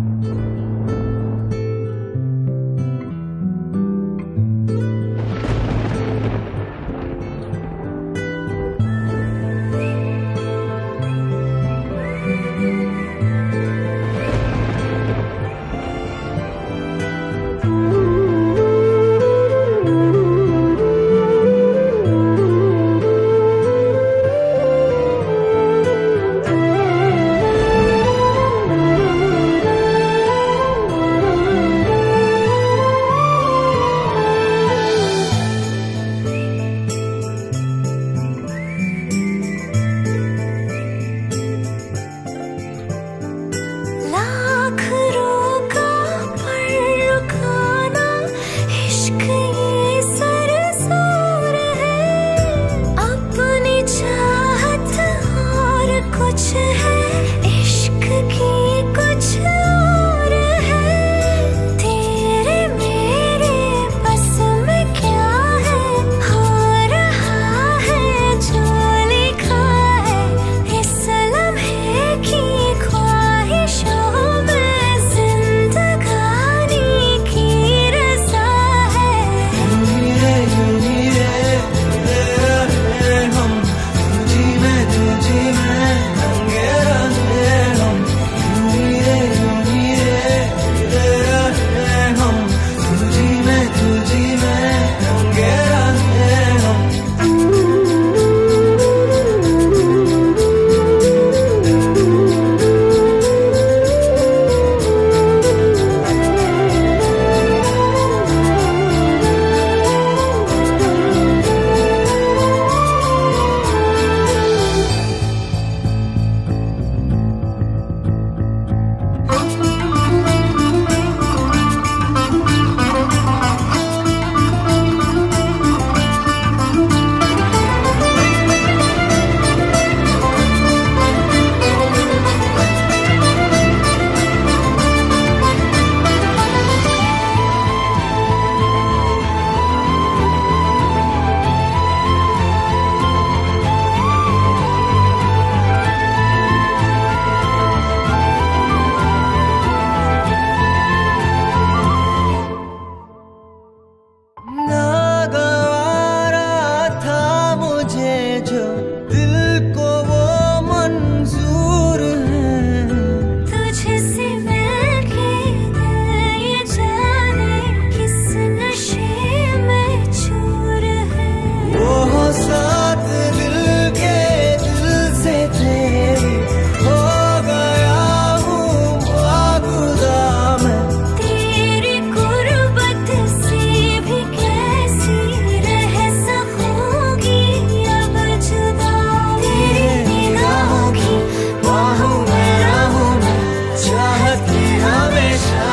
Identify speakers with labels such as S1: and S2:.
S1: う angel Christmas.